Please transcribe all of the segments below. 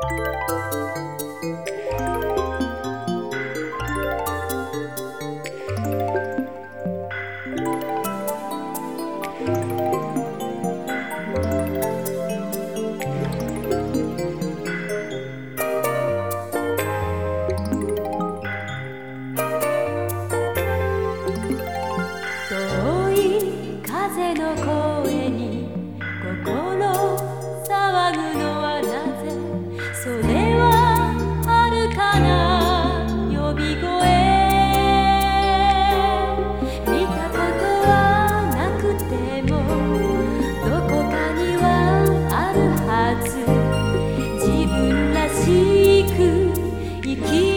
Música しく生き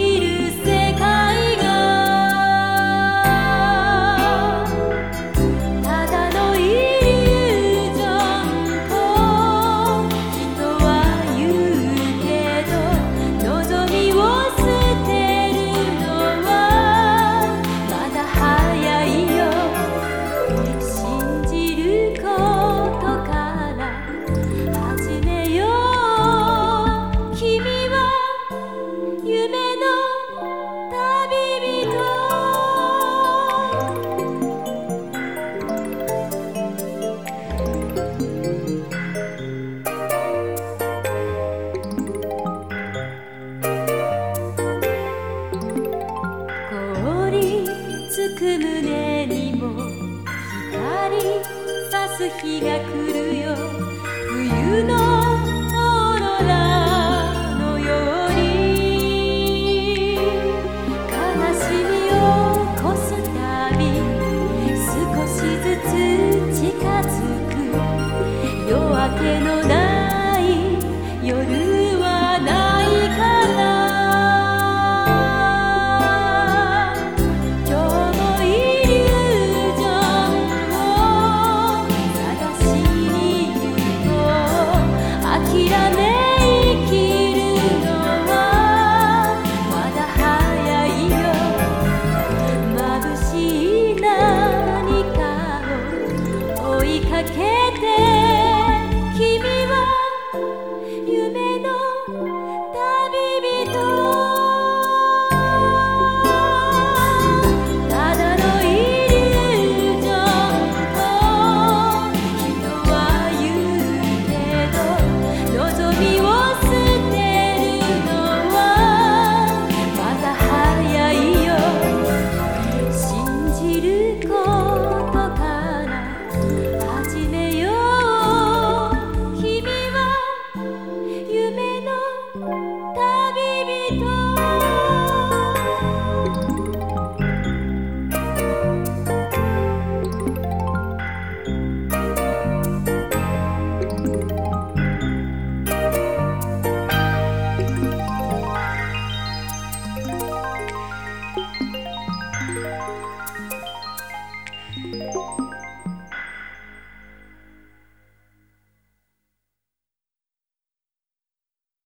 す日が来るかけて君